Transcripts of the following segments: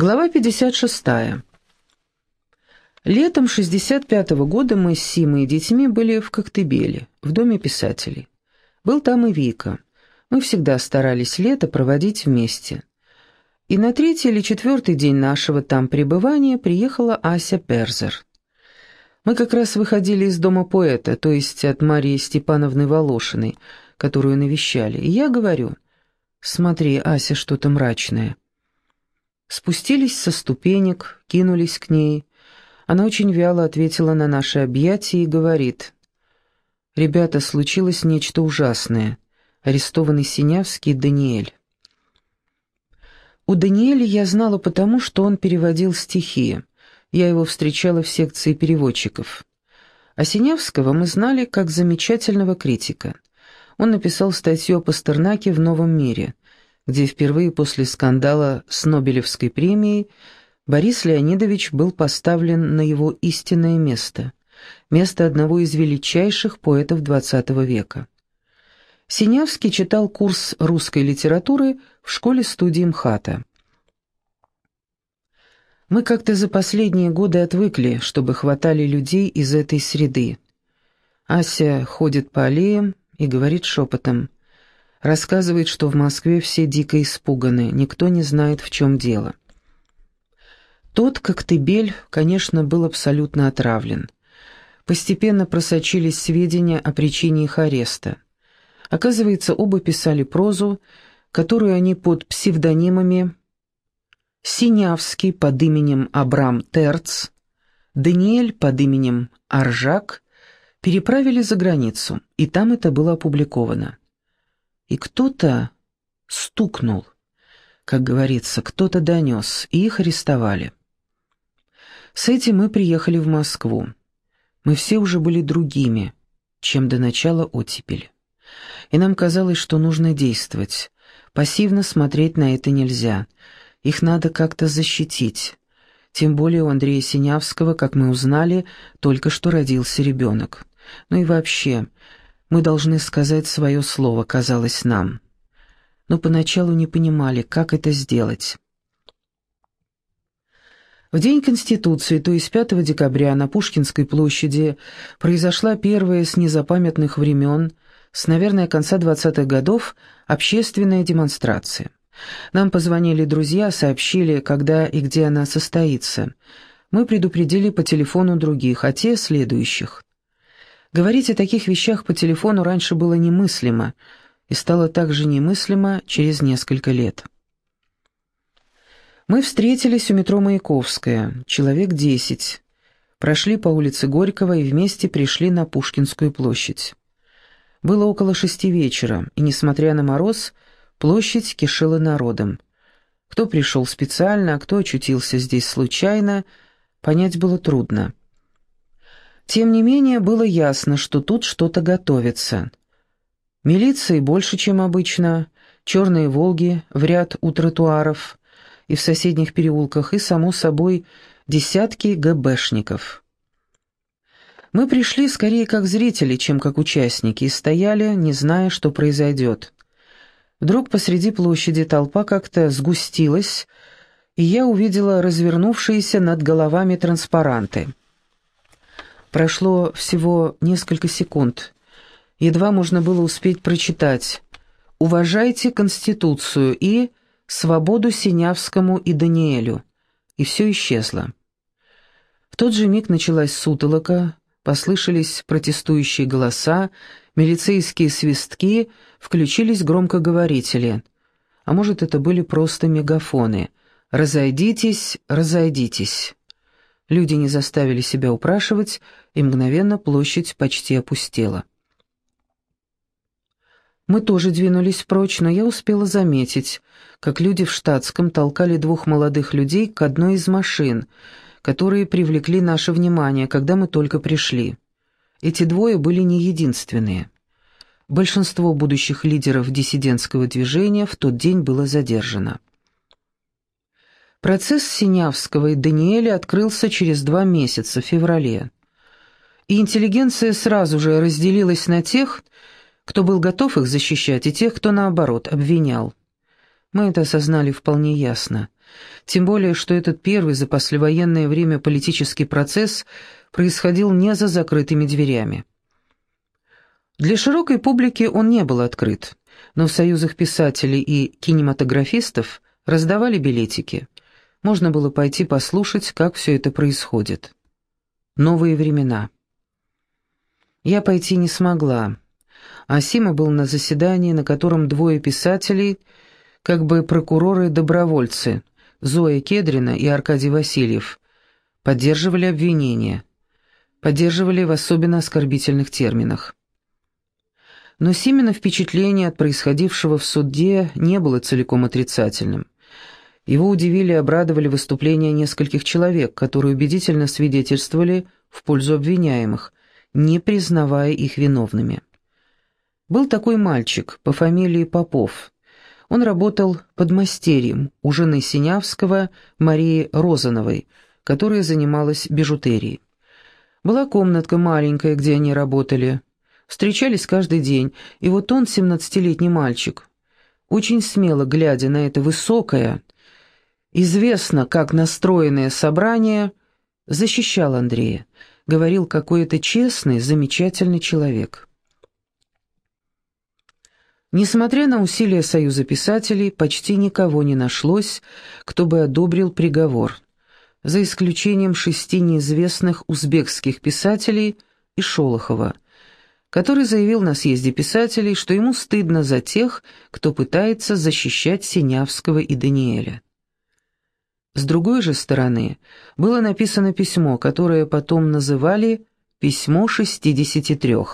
Глава 56. Летом 65 -го года мы с Симой и детьми были в Коктебеле, в доме писателей. Был там и Вика. Мы всегда старались лето проводить вместе. И на третий или четвертый день нашего там пребывания приехала Ася Перзер. Мы как раз выходили из дома поэта, то есть от Марии Степановны Волошиной, которую навещали. И я говорю, «Смотри, Ася, что-то мрачное». Спустились со ступенек, кинулись к ней. Она очень вяло ответила на наши объятия и говорит, «Ребята, случилось нечто ужасное. Арестованный Синявский Даниэль». У Даниэля я знала потому, что он переводил стихи. Я его встречала в секции переводчиков. А Синявского мы знали как замечательного критика. Он написал статью о Пастернаке в «Новом мире», где впервые после скандала с Нобелевской премией Борис Леонидович был поставлен на его истинное место, место одного из величайших поэтов XX века. Синявский читал курс русской литературы в школе-студии МХАТа. Мы как-то за последние годы отвыкли, чтобы хватали людей из этой среды. Ася ходит по аллеям и говорит шепотом – Рассказывает, что в Москве все дико испуганы, никто не знает, в чем дело. Тот Коктебель, конечно, был абсолютно отравлен. Постепенно просочились сведения о причине их ареста. Оказывается, оба писали прозу, которую они под псевдонимами Синявский под именем Абрам Терц, Даниэль под именем Аржак переправили за границу, и там это было опубликовано. И кто-то стукнул, как говорится, кто-то донес, и их арестовали. С этим мы приехали в Москву. Мы все уже были другими, чем до начала оттепели. И нам казалось, что нужно действовать. Пассивно смотреть на это нельзя. Их надо как-то защитить. Тем более у Андрея Синявского, как мы узнали, только что родился ребенок. Ну и вообще, мы должны сказать свое слово, казалось нам. Но поначалу не понимали, как это сделать. В день Конституции, то есть 5 декабря, на Пушкинской площади произошла первая с незапамятных времен, с, наверное, конца 20-х годов, общественная демонстрация. Нам позвонили друзья, сообщили, когда и где она состоится. Мы предупредили по телефону других, а те — следующих. Говорить о таких вещах по телефону раньше было немыслимо, и стало также немыслимо через несколько лет. Мы встретились у метро Маяковская, человек десять, прошли по улице Горького и вместе пришли на Пушкинскую площадь. Было около шести вечера, и, несмотря на мороз, площадь кишела народом. Кто пришел специально, а кто очутился здесь случайно, понять было трудно. Тем не менее, было ясно, что тут что-то готовится. Милиции больше, чем обычно, черные «Волги» в ряд у тротуаров и в соседних переулках, и, само собой, десятки ГБшников. Мы пришли скорее как зрители, чем как участники, и стояли, не зная, что произойдет. Вдруг посреди площади толпа как-то сгустилась, и я увидела развернувшиеся над головами транспаранты. Прошло всего несколько секунд. Едва можно было успеть прочитать «Уважайте Конституцию» и «Свободу Синявскому и Даниэлю». И все исчезло. В тот же миг началась сутолока, послышались протестующие голоса, милицейские свистки, включились громкоговорители. А может, это были просто мегафоны. «Разойдитесь, разойдитесь». Люди не заставили себя упрашивать, и мгновенно площадь почти опустела. Мы тоже двинулись прочь, но я успела заметить, как люди в штатском толкали двух молодых людей к одной из машин, которые привлекли наше внимание, когда мы только пришли. Эти двое были не единственные. Большинство будущих лидеров диссидентского движения в тот день было задержано. Процесс Синявского и Даниэля открылся через два месяца, в феврале. И интеллигенция сразу же разделилась на тех, кто был готов их защищать, и тех, кто, наоборот, обвинял. Мы это осознали вполне ясно, Тем более, что этот первый за послевоенное время политический процесс происходил не за закрытыми дверями. Для широкой публики он не был открыт, но в союзах писателей и кинематографистов раздавали билетики. Можно было пойти послушать, как все это происходит. Новые времена. Я пойти не смогла. А Сима был на заседании, на котором двое писателей, как бы прокуроры-добровольцы, Зоя Кедрина и Аркадий Васильев, поддерживали обвинения. Поддерживали в особенно оскорбительных терминах. Но Симина впечатление от происходившего в суде не было целиком отрицательным. Его удивили и обрадовали выступления нескольких человек, которые убедительно свидетельствовали в пользу обвиняемых, не признавая их виновными. Был такой мальчик по фамилии Попов. Он работал под мастерьем у жены Синявского Марии Розановой, которая занималась бижутерией. Была комнатка маленькая, где они работали, Встречались каждый день, и вот он, семнадцатилетний мальчик, очень смело глядя на это высокое, известно как настроенное собрание, защищал Андрея, говорил какой это честный, замечательный человек. Несмотря на усилия Союза писателей, почти никого не нашлось, кто бы одобрил приговор, за исключением шести неизвестных узбекских писателей и Шолохова – который заявил на съезде писателей, что ему стыдно за тех, кто пытается защищать Синявского и Даниэля. С другой же стороны, было написано письмо, которое потом называли «Письмо 63».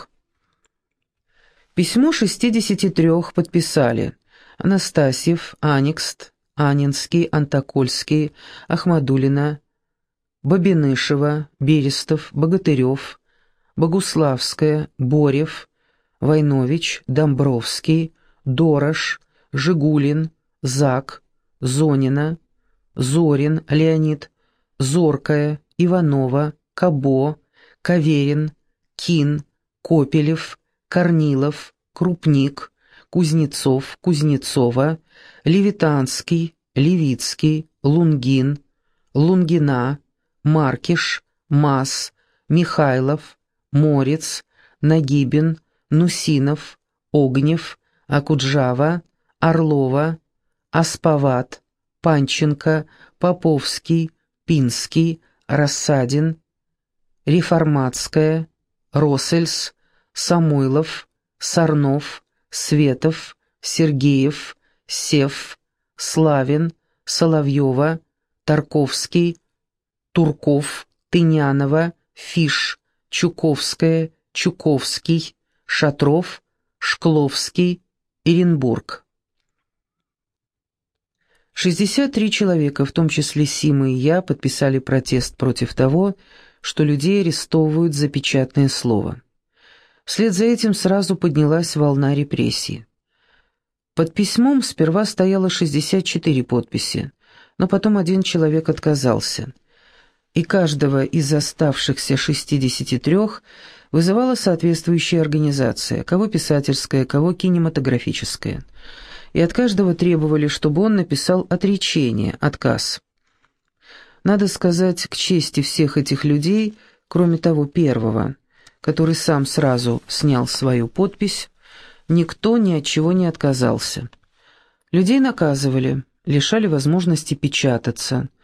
Письмо 63 подписали Анастасьев, Аникст, Анинский, Антокольский, Ахмадулина, Бабинышева, Берестов, Богатырев, Богуславская, Борев, Войнович, Домбровский, Дорош, Жигулин, Зак, Зонина, Зорин, Леонид, Зоркая, Иванова, Кабо, Каверин, Кин, Копелев, Корнилов, Крупник, Кузнецов, Кузнецова, Левитанский, Левицкий, Лунгин, Лунгина, Маркиш, Мас, Михайлов, Морец, Нагибин, Нусинов, Огнев, Акуджава, Орлова, Аспават, Панченко, Поповский, Пинский, Рассадин, Реформатская, Россельс, Самойлов, Сарнов, Светов, Сергеев, Сев, Славин, Соловьева, Тарковский, Турков, Тынянова, Фиш, Чуковская, Чуковский, Шатров, Шкловский, Иренбург. 63 человека, в том числе Сима и я, подписали протест против того, что людей арестовывают за печатное слово. Вслед за этим сразу поднялась волна репрессий. Под письмом сперва стояло 64 подписи, но потом один человек отказался и каждого из оставшихся 63 вызывала соответствующая организация, кого писательская, кого кинематографическая. И от каждого требовали, чтобы он написал отречение, отказ. Надо сказать, к чести всех этих людей, кроме того первого, который сам сразу снял свою подпись, никто ни от чего не отказался. Людей наказывали, лишали возможности печататься –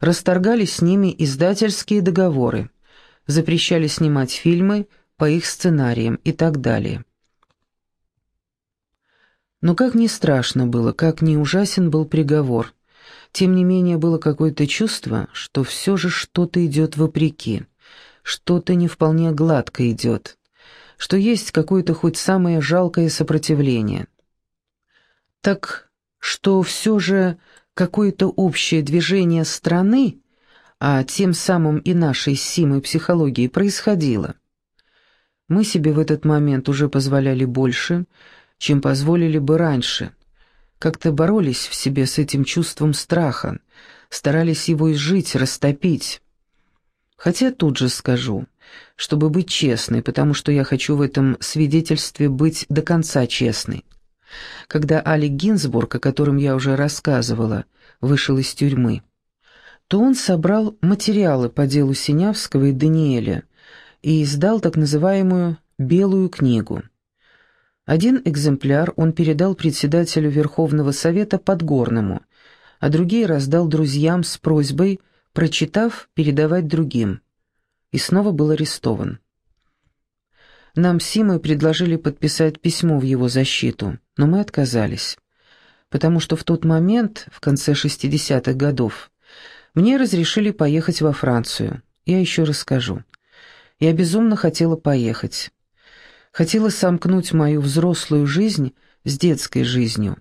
расторгали с ними издательские договоры, запрещали снимать фильмы по их сценариям и так далее. Но как ни страшно было, как ни ужасен был приговор, тем не менее было какое-то чувство, что все же что-то идет вопреки, что-то не вполне гладко идет, что есть какое-то хоть самое жалкое сопротивление. Так что все же какое-то общее движение страны, а тем самым и нашей симой психологии происходило. Мы себе в этот момент уже позволяли больше, чем позволили бы раньше. Как-то боролись в себе с этим чувством страха, старались его изжить, растопить. Хотя тут же скажу, чтобы быть честной, потому что я хочу в этом свидетельстве быть до конца честной. Когда Али Гинзбург, о котором я уже рассказывала, вышел из тюрьмы, то он собрал материалы по делу Синявского и Даниэля и издал так называемую «белую книгу». Один экземпляр он передал председателю Верховного Совета Подгорному, а другие раздал друзьям с просьбой, прочитав, передавать другим. И снова был арестован. Нам с Симой предложили подписать письмо в его защиту, но мы отказались, потому что в тот момент, в конце 60-х годов, мне разрешили поехать во Францию. Я еще расскажу. Я безумно хотела поехать. Хотела сомкнуть мою взрослую жизнь с детской жизнью.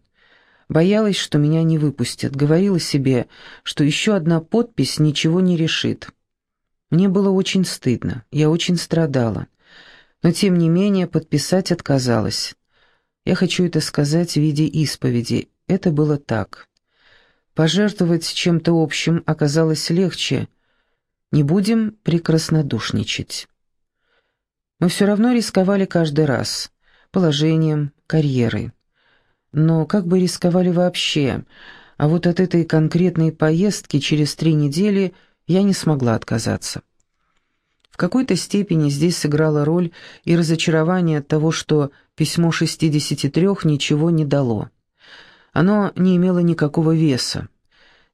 Боялась, что меня не выпустят. Говорила себе, что еще одна подпись ничего не решит. Мне было очень стыдно, я очень страдала. Но, тем не менее, подписать отказалась. Я хочу это сказать в виде исповеди. Это было так. Пожертвовать чем-то общим оказалось легче. Не будем прекраснодушничать. Мы все равно рисковали каждый раз. Положением, карьерой. Но как бы рисковали вообще? А вот от этой конкретной поездки через три недели я не смогла отказаться. В какой-то степени здесь сыграла роль и разочарование от того, что письмо 63 ничего не дало. Оно не имело никакого веса,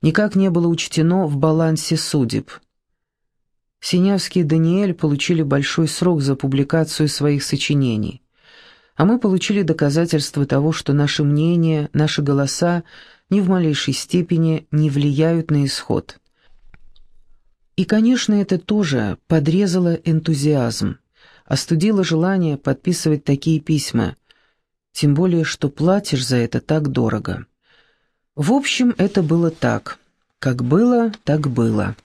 никак не было учтено в балансе судеб. Синявский и Даниэль получили большой срок за публикацию своих сочинений, а мы получили доказательства того, что наше мнение, наши голоса ни в малейшей степени не влияют на исход. И, конечно, это тоже подрезало энтузиазм, остудило желание подписывать такие письма, тем более, что платишь за это так дорого. В общем, это было так. Как было, так было.